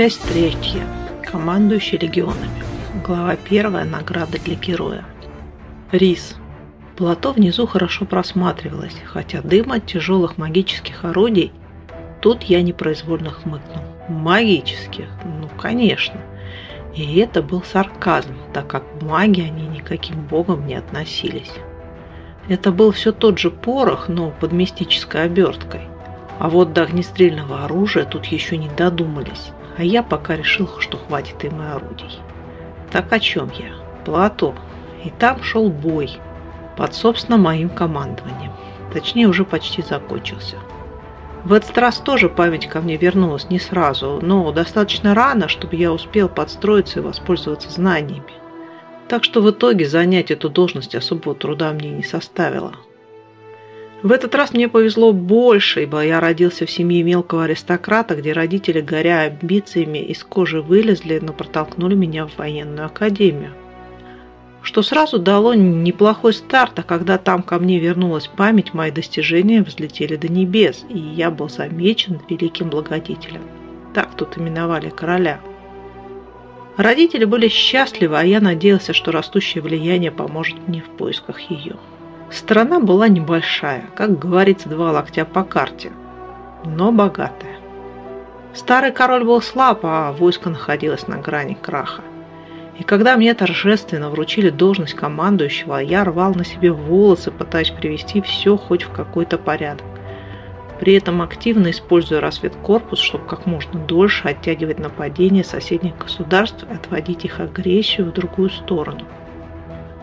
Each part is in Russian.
Часть третья. Командующий легионами. Глава первая. Награда для героя. Рис. Плато внизу хорошо просматривалось, хотя дым от тяжелых магических орудий тут я непроизвольно хмыкнул. Магических? Ну, конечно. И это был сарказм, так как маги они никаким богом не относились. Это был все тот же порох, но под мистической оберткой. А вот до огнестрельного оружия тут еще не додумались, а я пока решил, что хватит им и орудий. Так о чем я? Плато. И там шел бой под, собственно, моим командованием. Точнее, уже почти закончился. В этот раз тоже память ко мне вернулась не сразу, но достаточно рано, чтобы я успел подстроиться и воспользоваться знаниями. Так что в итоге занять эту должность особого труда мне не составило. В этот раз мне повезло больше, ибо я родился в семье мелкого аристократа, где родители, горя амбициями, из кожи вылезли, но протолкнули меня в военную академию. Что сразу дало неплохой старт, а когда там ко мне вернулась память, мои достижения взлетели до небес, и я был замечен великим благодетелем. Так тут именовали короля. Родители были счастливы, а я надеялся, что растущее влияние поможет мне в поисках ее. Страна была небольшая, как говорится, два локтя по карте, но богатая. Старый король был слаб, а войско находилось на грани краха. И когда мне торжественно вручили должность командующего, я рвал на себе волосы, пытаясь привести все хоть в какой-то порядок. При этом активно используя разведкорпус, чтобы как можно дольше оттягивать нападения соседних государств и отводить их агрессию в другую сторону –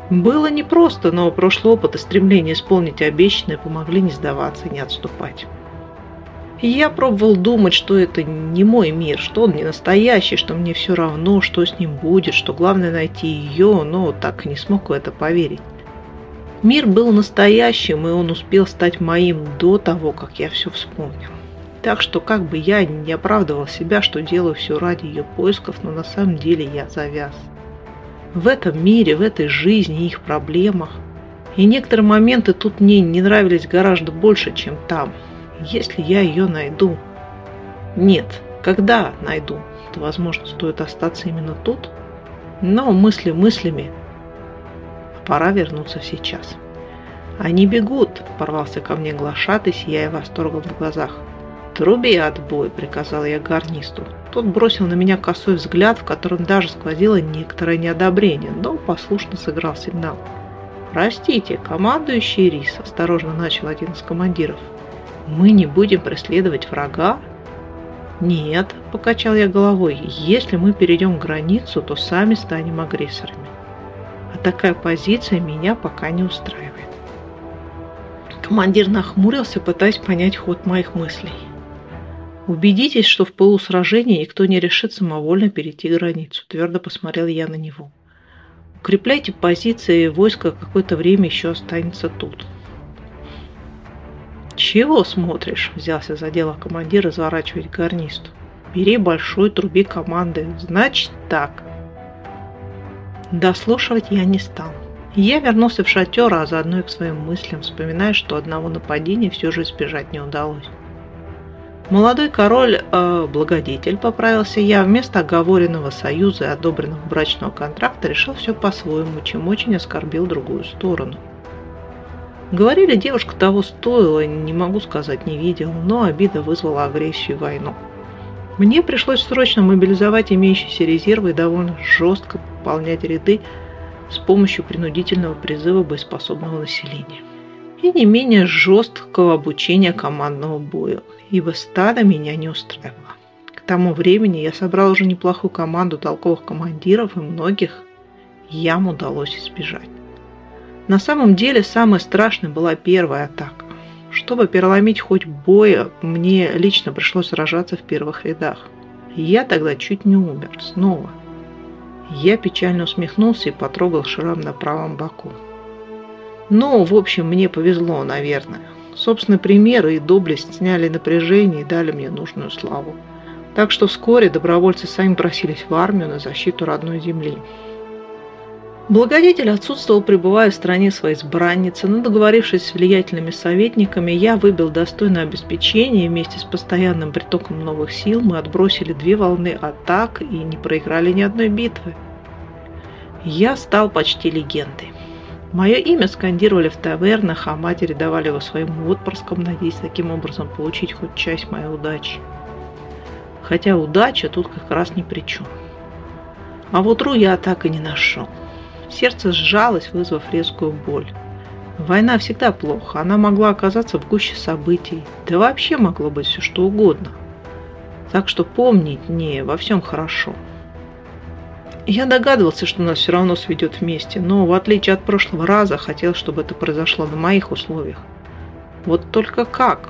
было непросто, но прошлый опыт и стремление исполнить обещанное помогли не сдаваться и не отступать. Я пробовал думать, что это не мой мир, что он не настоящий, что мне все равно, что с ним будет, что главное найти ее, но так не смог в это поверить. Мир был настоящим, и он успел стать моим до того, как я все вспомнил. Так что как бы я не оправдывал себя, что делаю все ради ее поисков, но на самом деле я завяз в этом мире, в этой жизни, их проблемах. И некоторые моменты тут мне не нравились гораздо больше, чем там. Если я ее найду. Нет, когда найду, то, возможно, стоит остаться именно тут. Но мысли мыслями. Пора вернуться сейчас. Они бегут, порвался ко мне глашатый, сияя восторгом в глазах. «Труби отбой!» – приказал я гарнисту. Тот бросил на меня косой взгляд, в котором даже сквозило некоторое неодобрение, но послушно сыграл сигнал. «Простите, командующий Рис», – осторожно начал один из командиров. «Мы не будем преследовать врага?» «Нет», – покачал я головой, – «если мы перейдем границу, то сами станем агрессорами. А такая позиция меня пока не устраивает». Командир нахмурился, пытаясь понять ход моих мыслей. Убедитесь, что в полусражении никто не решит самовольно перейти границу. Твердо посмотрел я на него. Укрепляйте позиции, войско какое-то время еще останется тут. «Чего смотришь?» – взялся за дело командир разворачивать гарнисту. «Бери большой, труби команды. Значит так». Дослушивать я не стал. Я вернулся в шатер, а заодно и к своим мыслям, вспоминая, что одного нападения все же избежать не удалось. Молодой король, э, благодетель, поправился я, вместо оговоренного союза и одобренного брачного контракта решил все по-своему, чем очень оскорбил другую сторону. Говорили, девушка того стоила, не могу сказать, не видел, но обида вызвала агрессию и войну. Мне пришлось срочно мобилизовать имеющиеся резервы и довольно жестко пополнять ряды с помощью принудительного призыва боеспособного населения и не менее жесткого обучения командного бою, ибо стадо меня не устраивало. К тому времени я собрал уже неплохую команду толковых командиров, и многих ям удалось избежать. На самом деле, самой страшной была первая атака. Чтобы переломить хоть боя, мне лично пришлось сражаться в первых рядах. Я тогда чуть не умер. Снова. Я печально усмехнулся и потрогал шрам на правом боку. Ну, в общем, мне повезло, наверное. Собственно, примеры и доблесть сняли напряжение и дали мне нужную славу. Так что вскоре добровольцы сами просились в армию на защиту родной земли. Благодетель отсутствовал, пребывая в стране своей избранницы, но договорившись с влиятельными советниками, я выбил достойное обеспечение, и вместе с постоянным притоком новых сил мы отбросили две волны атак и не проиграли ни одной битвы. Я стал почти легендой. Мое имя скандировали в тавернах, а матери давали его своим отпрыскам, надеясь таким образом получить хоть часть моей удачи. Хотя удача тут как раз ни при чем. А вот Ру я так и не нашел. Сердце сжалось, вызвав резкую боль. Война всегда плохо, она могла оказаться в гуще событий, да вообще могло быть все что угодно. Так что помнить не во всем хорошо. Я догадывался, что нас все равно сведет вместе, но в отличие от прошлого раза, хотел, чтобы это произошло на моих условиях. Вот только как?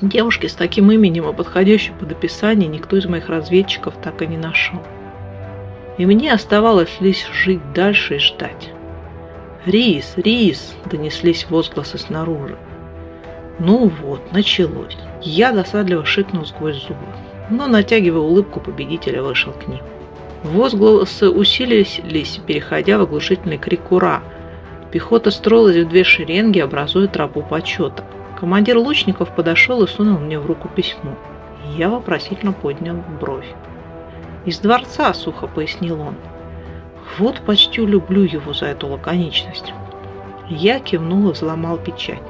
Девушки с таким именем и подходящей под описание никто из моих разведчиков так и не нашел и мне оставалось лишь жить дальше и ждать. «Рис! Рис!» – донеслись возгласы снаружи. Ну вот, началось. Я досадливо шикнул сквозь зубы, но, натягивая улыбку победителя, вышел к ним. Возгласы усилились, переходя в оглушительный крик «Ура!». Пехота строилась в две шеренги, образуя тропу почета. Командир лучников подошел и сунул мне в руку письмо. Я вопросительно поднял бровь. «Из дворца», — сухо пояснил он. «Вот почти люблю его за эту лаконичность». Я кивнул и взломал печать.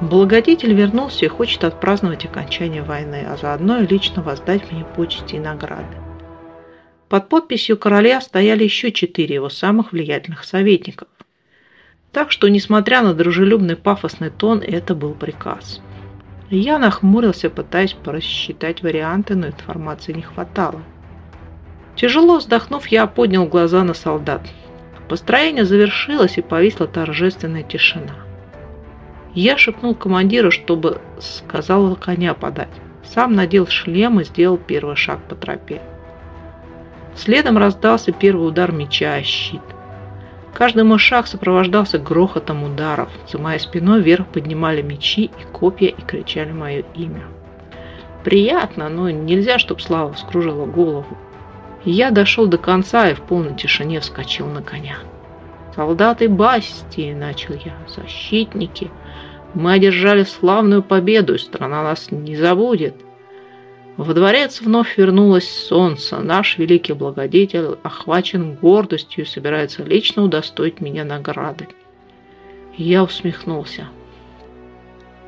Благодетель вернулся и хочет отпраздновать окончание войны, а заодно и лично воздать мне почести и награды. Под подписью короля стояли еще четыре его самых влиятельных советников. Так что, несмотря на дружелюбный пафосный тон, это был приказ. Я нахмурился, пытаясь просчитать варианты, но информации не хватало. Тяжело вздохнув, я поднял глаза на солдат. Построение завершилось, и повисла торжественная тишина. Я шепнул командиру, чтобы сказал коня подать. Сам надел шлем и сделал первый шаг по тропе. Следом раздался первый удар меча о щит. Каждый мой шаг сопровождался грохотом ударов. За моей спиной вверх поднимали мечи и копья и кричали мое имя. Приятно, но нельзя, чтобы слава вскружила голову. я дошел до конца и в полной тишине вскочил на коня. «Солдаты Бастии!» – начал я. «Защитники! Мы одержали славную победу, и страна нас не забудет!» Во дворец вновь вернулось солнце. Наш великий благодетель охвачен гордостью и собирается лично удостоить меня награды. Я усмехнулся.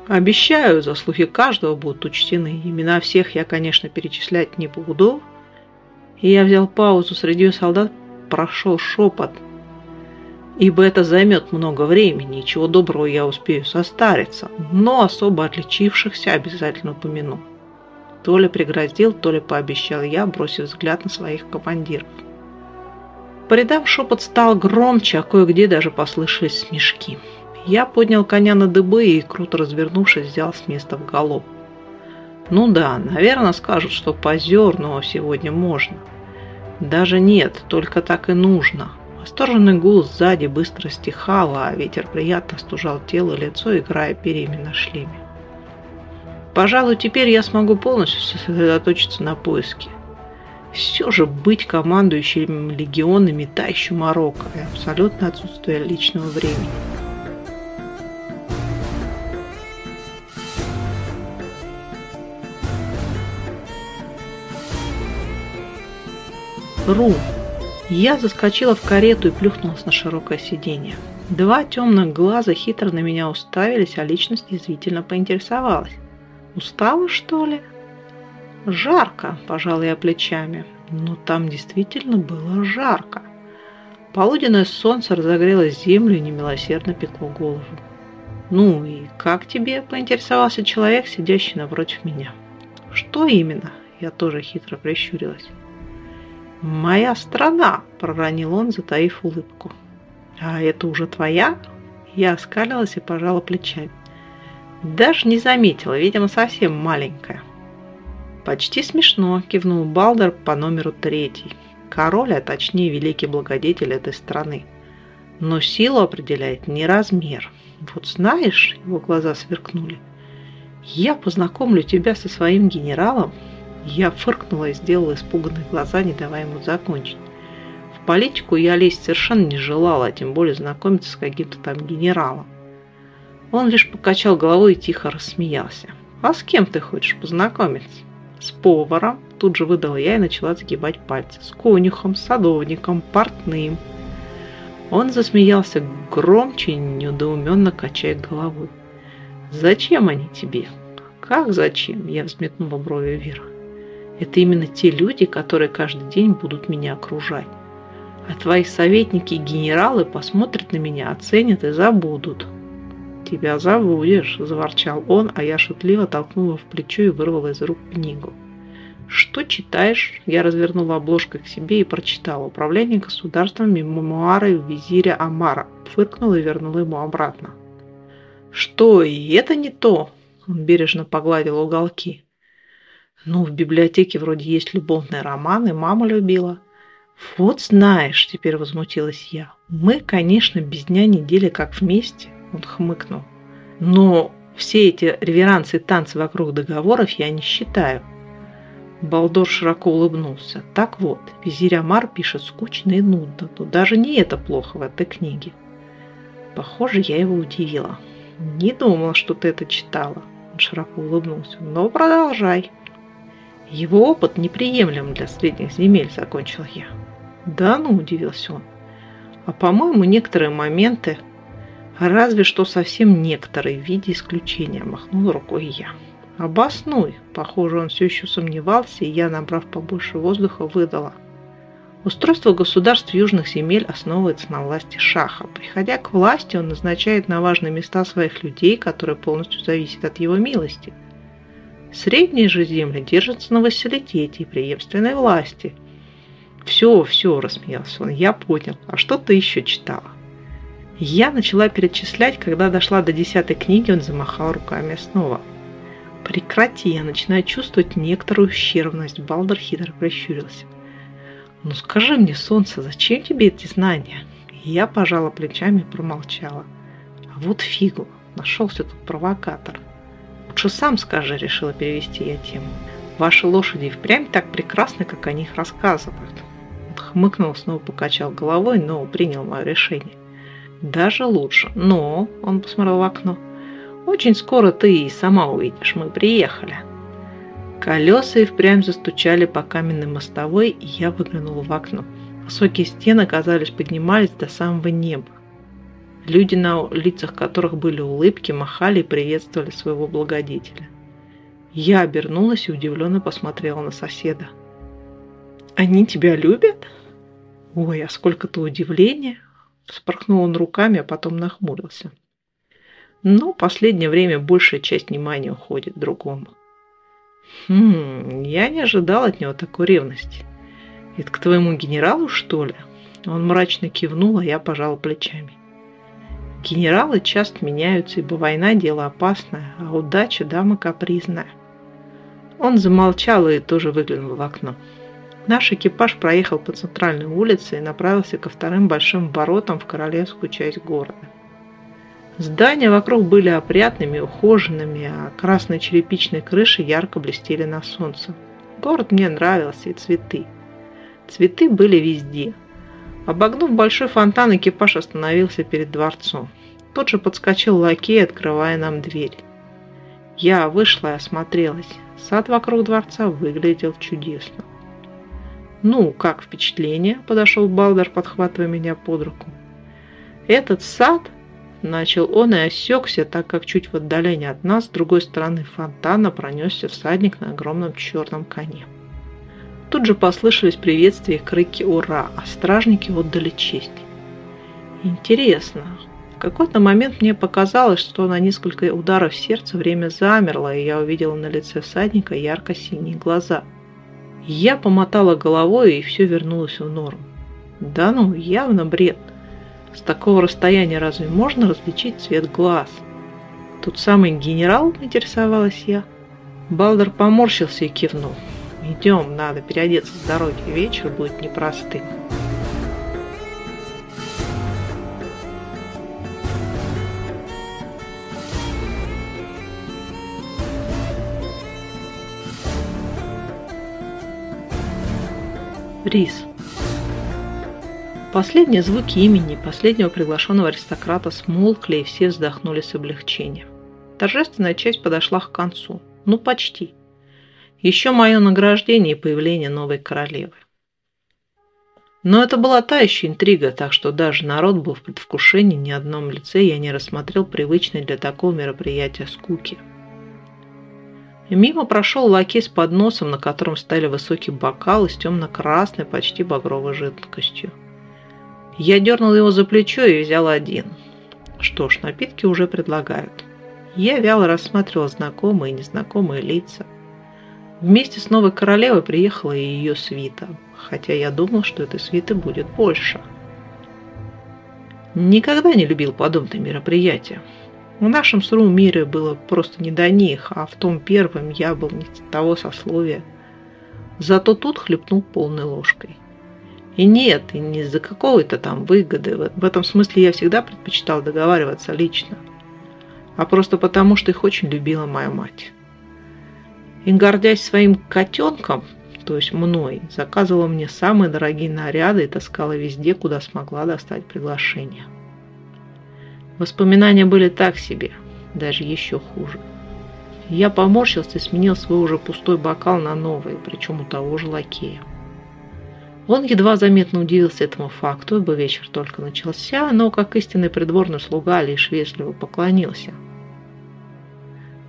Обещаю, заслуги каждого будут учтены. Имена всех я, конечно, перечислять не буду. И я взял паузу среди солдат, прошел шепот. Ибо это займет много времени, и чего доброго я успею состариться. Но особо отличившихся обязательно упомяну. То ли пригрозил, то ли пообещал я, бросив взгляд на своих командиров. По рядам шепот стал громче, а кое-где даже послышались смешки. Я поднял коня на дыбы и, круто развернувшись, взял с места в галоп. Ну да, наверное, скажут, что позер, но сегодня можно. Даже нет, только так и нужно. Восторженный гул сзади быстро стихал, а ветер приятно стужал тело и лицо, играя перьями на шлеме. Пожалуй, теперь я смогу полностью сосредоточиться на поиске. Все же быть командующим легионами та еще Марокко и абсолютно отсутствие личного времени. Ру. Я заскочила в карету и плюхнулась на широкое сиденье. Два темных глаза хитро на меня уставились, а личность язвительно поинтересовалась. Устала, что ли? Жарко, пожал я плечами. Но там действительно было жарко. Полуденное солнце разогрело землю и немилосердно пекло голову. «Ну и как тебе?» – поинтересовался человек, сидящий напротив меня. «Что именно?» – я тоже хитро прищурилась. «Моя страна!» – проронил он, затаив улыбку. «А это уже твоя?» Я оскалилась и пожала плечами. Даже не заметила, видимо, совсем маленькая. Почти смешно, кивнул Балдер по номеру третий. Король, а точнее великий благодетель этой страны. Но силу определяет не размер. Вот знаешь, его глаза сверкнули. Я познакомлю тебя со своим генералом. Я фыркнула и сделала испуганные глаза, не давая ему закончить. В политику я лезть совершенно не желала, а тем более знакомиться с каким-то там генералом. Он лишь покачал головой и тихо рассмеялся. «А с кем ты хочешь познакомиться?» «С поваром», – тут же выдала я и начала загибать пальцы. «С конюхом, садовником, портным». Он засмеялся громче недоуменно качая головой. «Зачем они тебе?» «Как зачем?» – я взметнула брови вверх. «Это именно те люди, которые каждый день будут меня окружать. А твои советники и генералы посмотрят на меня, оценят и забудут тебя забудешь», – заворчал он, а я шутливо толкнула в плечо и вырвала из рук книгу. «Что читаешь?» Я развернула обложку к себе и прочитала. «Управление государством мемуары визиря Амара». Фыркнула и вернула ему обратно. «Что, и это не то?» Он бережно погладил уголки. «Ну, в библиотеке вроде есть любовные романы, мама любила». «Вот знаешь», – теперь возмутилась я, – «мы, конечно, без дня недели как вместе, он хмыкнул. Но все эти реверансы и танцы вокруг договоров я не считаю. Балдор широко улыбнулся. Так вот, визирь Амар пишет скучно и нудно, но даже не это плохо в этой книге. Похоже, я его удивила. Не думала, что ты это читала. Он широко улыбнулся. Но продолжай. Его опыт неприемлем для средних земель, закончил я. Да ну, удивился он. А по-моему, некоторые моменты Разве что совсем некоторые в виде исключения, махнул рукой я. Обоснуй. Похоже, он все еще сомневался, и я, набрав побольше воздуха, выдала. Устройство государств южных земель основывается на власти шаха. Приходя к власти, он назначает на важные места своих людей, которые полностью зависят от его милости. Средние же земли держатся на вассалитете и преемственной власти. «Все, все», – рассмеялся он, – «я понял. А что ты еще читала?» Я начала перечислять, когда дошла до десятой книги, он замахал руками снова. «Прекрати, я начинаю чувствовать некоторую ущербность», Балдер хитро прищурился. «Ну скажи мне, солнце, зачем тебе эти знания?» Я пожала плечами и промолчала. «А вот фигу, нашелся тут провокатор». «Лучше сам скажи», — решила перевести я тему. «Ваши лошади впрямь так прекрасны, как о них рассказывают». Он хмыкнул, снова покачал головой, но принял мое решение. Даже лучше. Но, он посмотрел в окно, очень скоро ты и сама увидишь, мы приехали. Колеса и впрямь застучали по каменной мостовой, и я выглянула в окно. Высокие стены, казались, поднимались до самого неба. Люди, на лицах которых были улыбки, махали и приветствовали своего благодетеля. Я обернулась и удивленно посмотрела на соседа. «Они тебя любят?» «Ой, а сколько-то удивления!» Спорхнул он руками, а потом нахмурился. Но последнее время большая часть внимания уходит другому. Хм, я не ожидал от него такой ревности. Это к твоему генералу, что ли? Он мрачно кивнул, а я пожал плечами. Генералы часто меняются, ибо война – дело опасное, а удача – дама капризная. Он замолчал и тоже выглянул в окно. Наш экипаж проехал по центральной улице и направился ко вторым большим воротам в королевскую часть города. Здания вокруг были опрятными ухоженными, а красные черепичные крыши ярко блестели на солнце. Город мне нравился и цветы. Цветы были везде. Обогнув большой фонтан, экипаж остановился перед дворцом. Тут же подскочил лакей, открывая нам дверь. Я вышла и осмотрелась. Сад вокруг дворца выглядел чудесно. «Ну, как впечатление?» – подошел Балдер, подхватывая меня под руку. «Этот сад?» – начал он и осекся, так как чуть в отдалении от нас, с другой стороны фонтана, пронесся всадник на огромном черном коне. Тут же послышались приветствия и крики «Ура!», а стражники отдали честь. Интересно, в какой-то момент мне показалось, что на несколько ударов сердца время замерло, и я увидела на лице всадника ярко-синие глаза – я помотала головой, и все вернулось в норму. Да ну, явно бред. С такого расстояния разве можно различить цвет глаз? Тут самый генерал, интересовалась я. Балдер поморщился и кивнул. Идем, надо переодеться с дороги, вечер будет непростым. Рис. Последние звуки имени последнего приглашенного аристократа смолкли, и все вздохнули с облегчением. Торжественная часть подошла к концу. Ну, почти. Еще мое награждение и появление новой королевы. Но это была та еще интрига, так что даже народ был в предвкушении, ни одном лице я не рассмотрел привычной для такого мероприятия скуки. Мимо прошел лакей с подносом, на котором стояли высокие бокалы с темно-красной, почти багровой жидкостью. Я дернул его за плечо и взял один. Что ж, напитки уже предлагают. Я вяло рассматривал знакомые и незнакомые лица. Вместе с новой королевой приехала и ее свита, хотя я думал, что этой свиты будет больше. Никогда не любил подобные мероприятия. В нашем сыром мире было просто не до них, а в том первом я был не того сословия. Зато тут хлебнул полной ложкой. И нет, и не из-за какой-то там выгоды. В этом смысле я всегда предпочитал договариваться лично. А просто потому, что их очень любила моя мать. И гордясь своим котенком, то есть мной, заказывала мне самые дорогие наряды и таскала везде, куда смогла достать приглашение. Воспоминания были так себе, даже еще хуже. Я поморщился и сменил свой уже пустой бокал на новый, причем у того же лакея. Он едва заметно удивился этому факту, ибо вечер только начался, но, как истинный придворный слуга, лишь вежливо поклонился.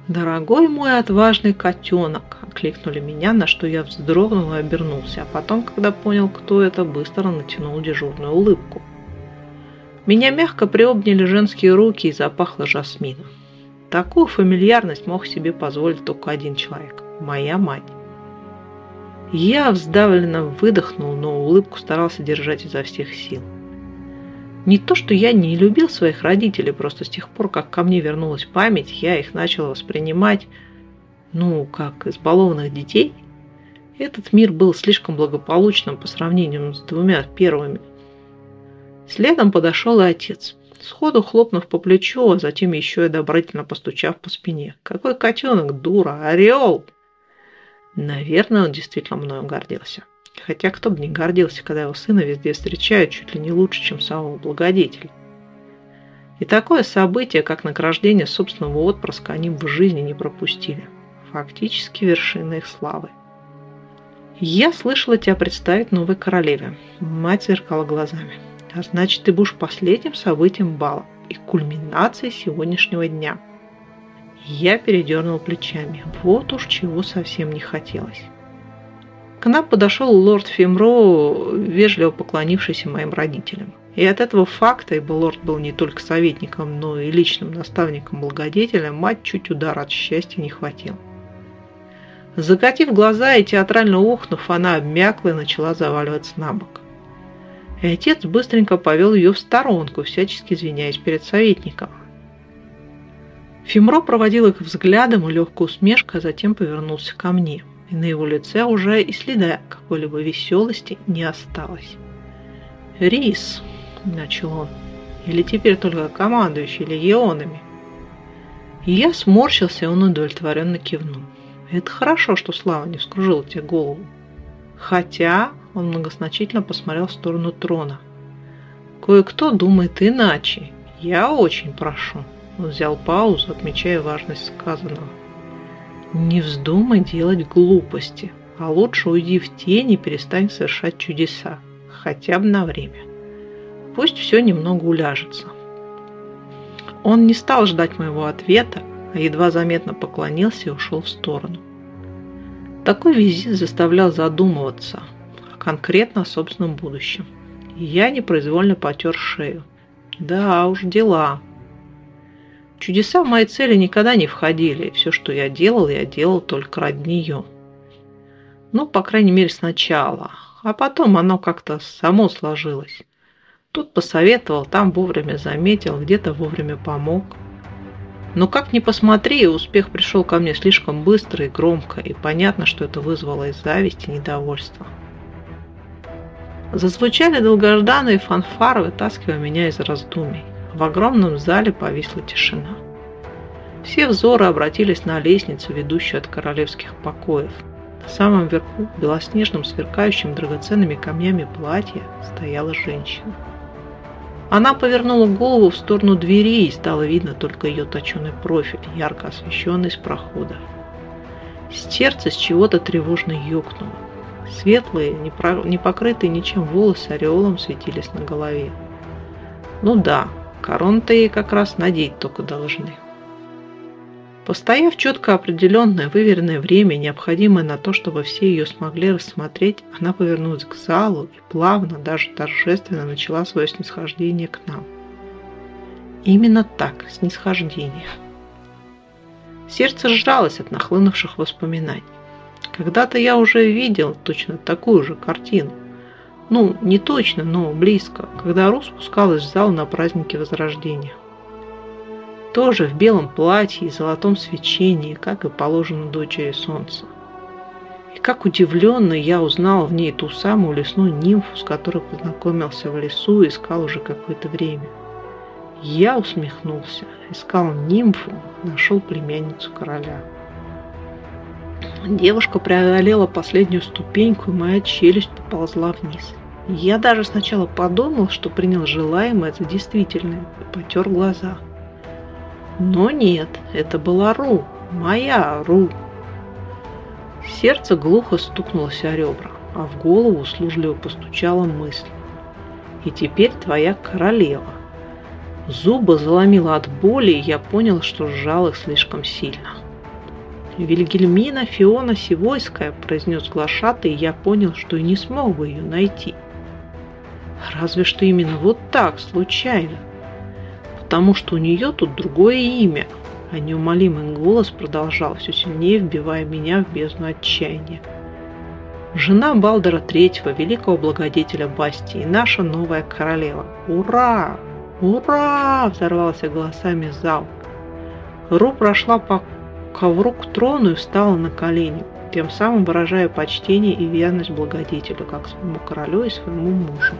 «Дорогой мой отважный котенок!» – окликнули меня, на что я вздрогнул и обернулся, а потом, когда понял, кто это, быстро натянул дежурную улыбку. Меня мягко приобняли женские руки и запахло жасмином. Такую фамильярность мог себе позволить только один человек – моя мать. Я вздавленно выдохнул, но улыбку старался держать изо всех сил. Не то, что я не любил своих родителей, просто с тех пор, как ко мне вернулась память, я их начал воспринимать, ну, как избалованных детей. Этот мир был слишком благополучным по сравнению с двумя первыми. Следом подошел и отец, сходу хлопнув по плечу, а затем еще и одобрительно постучав по спине. «Какой котенок, дура! Орел!» Наверное, он действительно мною гордился. Хотя кто бы не гордился, когда его сына везде встречают чуть ли не лучше, чем самого благодетеля. И такое событие, как награждение собственного отпрыска, они в жизни не пропустили. Фактически вершина их славы. «Я слышала тебя представить новой королеве». Мать зеркала глазами. «А значит, ты будешь последним событием бала и кульминацией сегодняшнего дня». Я передернул плечами. Вот уж чего совсем не хотелось. К нам подошел лорд Фимро, вежливо поклонившийся моим родителям. И от этого факта, ибо лорд был не только советником, но и личным наставником благодетеля, мать чуть удара от счастья не хватило. Закатив глаза и театрально ухнув, она обмякла и начала заваливаться на бок. И отец быстренько повел ее в сторонку, всячески извиняясь перед советником. Фимро проводил их взглядом и легкой усмешкой, а затем повернулся ко мне – и на его лице уже и следа какой-либо веселости не осталось. «Рис», — начал он, — «или теперь только командующий легионами?» И я сморщился, и он удовлетворенно кивнул. «Это хорошо, что Слава не вскружил тебе голову. Хотя...» — он многозначительно посмотрел в сторону трона. «Кое-кто думает иначе. Я очень прошу». Он взял паузу, отмечая важность сказанного. Не вздумай делать глупости, а лучше уйди в тень и перестань совершать чудеса, хотя бы на время. Пусть все немного уляжется. Он не стал ждать моего ответа, а едва заметно поклонился и ушел в сторону. Такой визит заставлял задумываться, конкретно о собственном будущем. Я непроизвольно потер шею. Да уж, дела. Чудеса в мои цели никогда не входили, все, что я делал, я делал только ради нее. Ну, по крайней мере, сначала. А потом оно как-то само сложилось. Тут посоветовал, там вовремя заметил, где-то вовремя помог. Но как ни посмотри, успех пришел ко мне слишком быстро и громко, и понятно, что это вызвало и зависть, и недовольство. Зазвучали долгожданные фанфары, вытаскивая меня из раздумий. В огромном зале повисла тишина. Все взоры обратились на лестницу, ведущую от королевских покоев. На самом верху, белоснежным, сверкающим драгоценными камнями платья, стояла женщина. Она повернула голову в сторону двери, и стало видно только ее точеный профиль, ярко освещенный с прохода. Сердце с чего-то тревожно ёкнуло. Светлые, не покрытые ничем волосы ореолом светились на голове. Ну да, корон-то ей как раз надеть только должны. Постояв четко определенное, выверенное время, необходимое на то, чтобы все ее смогли рассмотреть, она повернулась к залу и плавно, даже торжественно начала свое снисхождение к нам. Именно так, снисхождение. Сердце сжалось от нахлынувших воспоминаний. Когда-то я уже видел точно такую же картину. Ну, не точно, но близко, когда Ру спускалась в зал на празднике Возрождения. Тоже в белом платье и золотом свечении, как и положено дочери солнца. И как удивленно я узнал в ней ту самую лесную нимфу, с которой познакомился в лесу и искал уже какое-то время. Я усмехнулся, искал нимфу, нашел племянницу короля. Девушка преодолела последнюю ступеньку, и моя челюсть поползла вниз. Я даже сначала подумал, что принял желаемое за действительное, и потер глаза. Но нет, это была Ру, моя Ру. Сердце глухо стукнулось о ребра, а в голову услужливо постучала мысль. И теперь твоя королева. Зубы заломило от боли, и я понял, что сжал их слишком сильно. «Вильгельмина Фиона Сивойская», – произнес глашатый, и я понял, что и не смог бы ее найти. Разве что именно вот так, случайно. Потому что у нее тут другое имя, а неумолимый голос продолжал все сильнее, вбивая меня в бездну отчаяния. Жена Балдера Третьего, великого благодетеля Бастии, наша новая королева. Ура! Ура! Взорвался голосами зал. Ру прошла по ковру к трону и встала на колени, тем самым выражая почтение и верность благодетелю, как своему королю и своему мужу.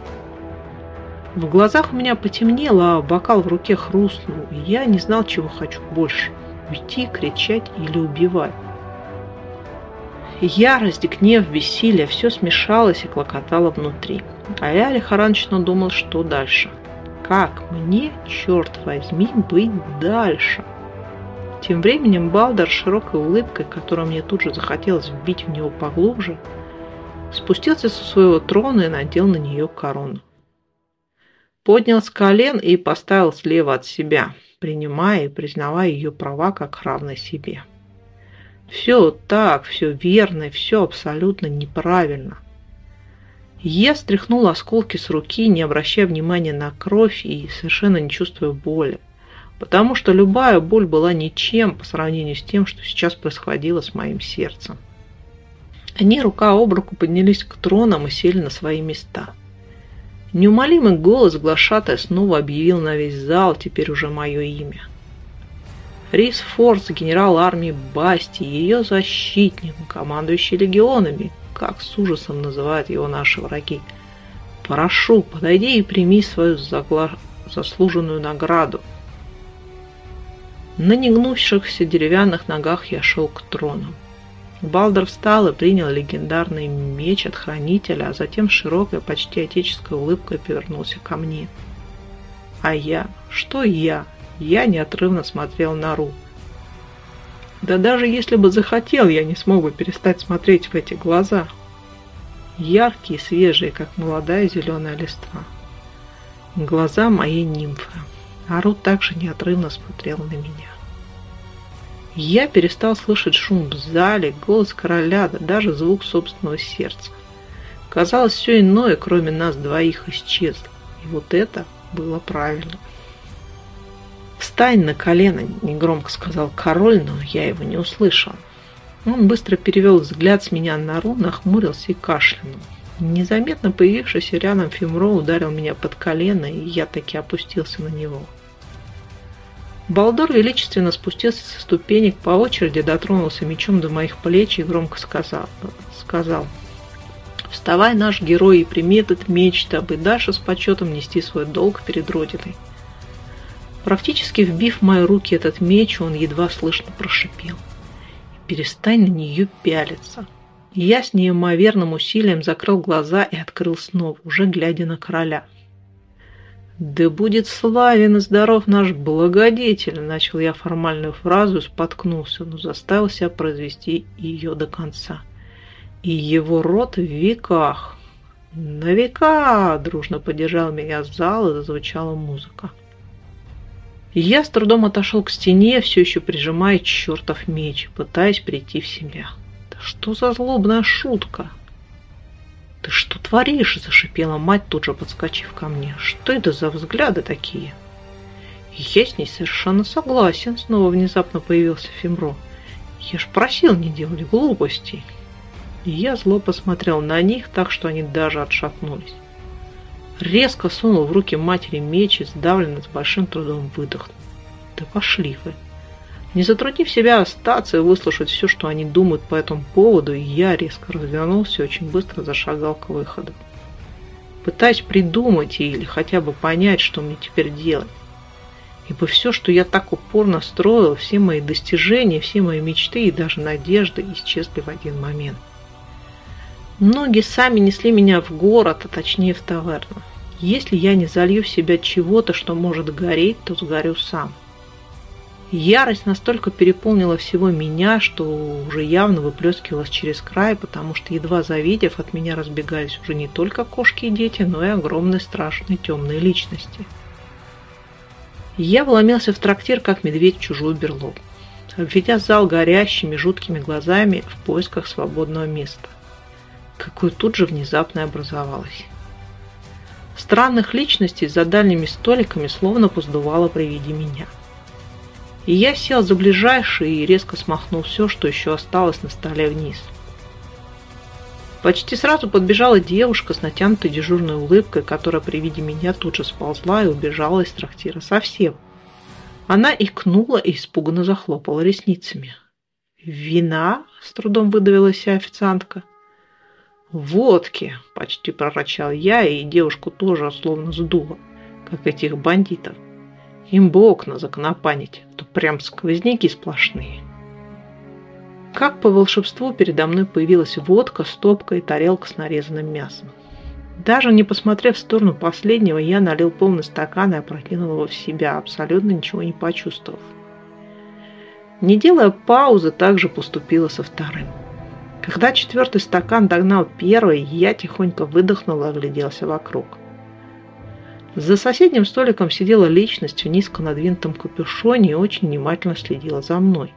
В глазах у меня потемнело, а бокал в руке хрустнул, и я не знал, чего хочу больше – уйти, кричать или убивать. Ярость, гнев, бессилие – все смешалось и клокотало внутри. А я лихорадочно думал, что дальше. Как мне, черт возьми, быть дальше? Тем временем Балдар широкой улыбкой, которую мне тут же захотелось вбить в него поглубже, спустился со своего трона и надел на нее корону. Поднял с колен и поставил слева от себя, принимая и признавая ее права как равной себе. Все так, все верно, все абсолютно неправильно. Я стряхнул осколки с руки, не обращая внимания на кровь и совершенно не чувствуя боли потому что любая боль была ничем по сравнению с тем, что сейчас происходило с моим сердцем. Они рука об руку поднялись к тронам и сели на свои места. Неумолимый голос глашатая снова объявил на весь зал теперь уже мое имя. Рис Форс, генерал армии Басти, ее защитник, командующий легионами, как с ужасом называют его наши враги. Прошу, подойди и прими свою загла... заслуженную награду. На негнувшихся деревянных ногах я шел к трону. Балдер встал и принял легендарный меч от хранителя, а затем широкой, почти отеческой улыбкой повернулся ко мне. А я? Что я? Я неотрывно смотрел на Ру. Да даже если бы захотел, я не смог бы перестать смотреть в эти глаза. Яркие, свежие, как молодая зеленая листва. Глаза моей нимфы. А Ру также неотрывно смотрел на меня. Я перестал слышать шум в зале, голос короля, да даже звук собственного сердца. Казалось, все иное, кроме нас двоих, исчезло. И вот это было правильно. «Встань на колено!» – негромко сказал король, но я его не услышал. Он быстро перевел взгляд с меня на Ру, нахмурился и кашлянул. Незаметно появившийся рядом Фимро ударил меня под колено, и я таки опустился на него. Балдор величественно спустился со ступенек, по очереди дотронулся мечом до моих плеч и громко сказал, сказал «Вставай, наш герой, и прими этот меч, дабы дальше с почетом нести свой долг перед Родиной». Практически вбив в мои руки этот меч, он едва слышно прошипел. «Перестань на нее пялиться. Я с неимоверным усилием закрыл глаза и открыл снова, уже глядя на короля. «Да будет славен и здоров наш благодетель!» Начал я формальную фразу споткнулся, но заставил себя произвести ее до конца. «И его рот в веках!» «На века!» – дружно поддержал меня зал и зазвучала музыка. Я с трудом отошел к стене, все еще прижимая чертов меч, пытаясь прийти в себя. «Да что за злобная шутка?» «Ты что творишь?» – зашипела мать, тут же подскочив ко мне. «Что это за взгляды такие?» «Я с ней совершенно согласен», – снова внезапно появился Фимро. «Я ж просил не делать глупостей». И я зло посмотрел на них, так что они даже отшатнулись. Резко сунул в руки матери меч и сдавленно с большим трудом выдохнул. Да пошли вы. Не затруднив себя остаться и выслушать все, что они думают по этому поводу, я резко развернулся и очень быстро зашагал к выходу. Пытаясь придумать или хотя бы понять, что мне теперь делать. Ибо все, что я так упорно строил, все мои достижения, все мои мечты и даже надежды исчезли в один момент. Ноги сами несли меня в город, а точнее в таверну. Если я не залью в себя чего-то, что может гореть, то сгорю сам. Ярость настолько переполнила всего меня, что уже явно выплескивалась через край, потому что, едва завидев, от меня разбегались уже не только кошки и дети, но и огромные страшные темные личности. Я вломился в трактир, как медведь в чужую берлогу, обведя зал горящими, жуткими глазами в поисках свободного места какое тут же внезапно образовалось. Странных личностей за дальними столиками словно поздувало при виде меня. И я сел за ближайший и резко смахнул все, что еще осталось на столе вниз. Почти сразу подбежала девушка с натянутой дежурной улыбкой, которая при виде меня тут же сползла и убежала из трактира совсем. Она икнула и испуганно захлопала ресницами. «Вина?» – с трудом выдавила себя официантка. «Водки!» – почти прорычал я, и девушку тоже словно сдуло, как этих бандитов. Им бы окна законопанить, прям сквозняки сплошные. Как по волшебству передо мной появилась водка, стопка и тарелка с нарезанным мясом. Даже не посмотрев в сторону последнего, я налил полный стакан и опрокинул его в себя, абсолютно ничего не почувствовав. Не делая паузы, также поступила со вторым. Когда четвертый стакан догнал первый, я тихонько выдохнул и огляделся вокруг. За соседним столиком сидела личность в низко надвинутом капюшоне и очень внимательно следила за мной.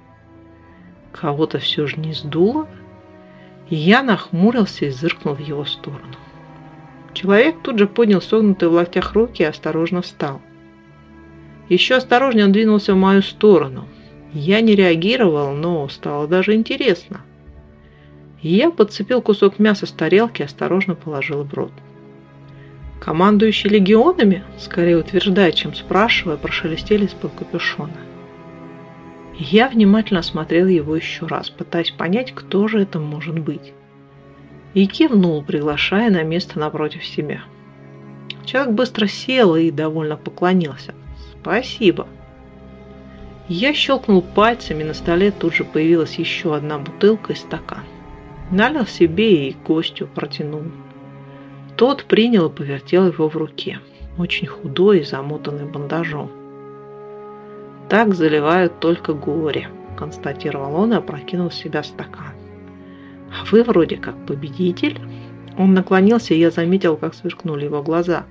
Кого-то все же не сдуло, и я нахмурился и зыркнул в его сторону. Человек тут же поднял согнутые в локтях руки и осторожно встал. Еще осторожнее он двинулся в мою сторону. Я не реагировал, но стало даже интересно – я подцепил кусок мяса с тарелки и осторожно положил в рот. Командующий легионами, скорее утверждая, чем спрашивая, прошелестели из-под капюшона. Я внимательно осмотрел его еще раз, пытаясь понять, кто же это может быть. И кивнул, приглашая на место напротив себя. Человек быстро сел и довольно поклонился. «Спасибо». Я щелкнул пальцами, на столе тут же появилась еще одна бутылка и стакан. Налил себе и гостю протянул. Тот принял и повертел его в руке, очень худой и замотанный бандажом. «Так заливают только горе», – констатировал он и опрокинул в себя стакан. «А вы вроде как победитель?» Он наклонился, и я заметил, как сверкнули его глаза.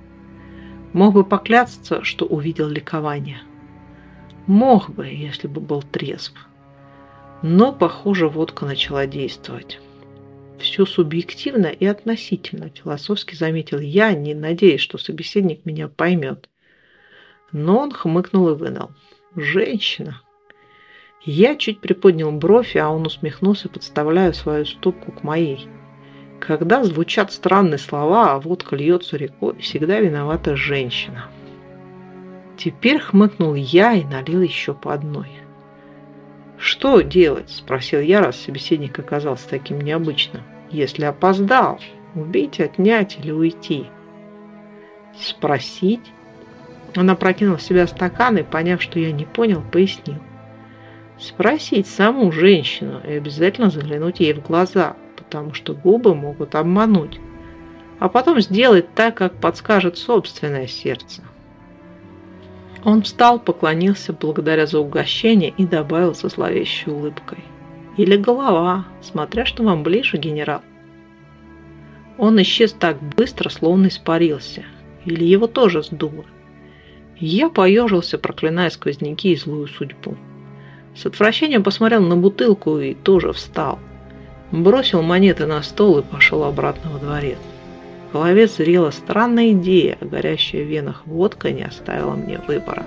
Мог бы поклясться, что увидел ликование. Мог бы, если бы был трезв. Но, похоже, водка начала действовать. Все субъективно и относительно, философски заметил я, не надеясь, что собеседник меня поймет. Но он хмыкнул и вынул. Женщина. Я чуть приподнял бровь, а он усмехнулся, подставляя свою стопку к моей. Когда звучат странные слова, а водка льется рекой, всегда виновата женщина. Теперь хмыкнул я и налил еще по одной. «Что делать?» – спросил я, раз собеседник оказался таким необычным. «Если опоздал, убить, отнять или уйти?» «Спросить?» Он опрокинул в себя стакан и, поняв, что я не понял, пояснил. «Спросить саму женщину и обязательно заглянуть ей в глаза, потому что губы могут обмануть, а потом сделать так, как подскажет собственное сердце. Он встал, поклонился благодаря за угощение и добавил со зловещей улыбкой. «Или голова, смотря что вам ближе, генерал». Он исчез так быстро, словно испарился. Или его тоже сдуло. Я поежился, проклиная сквозняки и злую судьбу. С отвращением посмотрел на бутылку и тоже встал. Бросил монеты на стол и пошел обратно во дворец. Голове зрела странная идея, а горящая в венах водка не оставила мне выбора.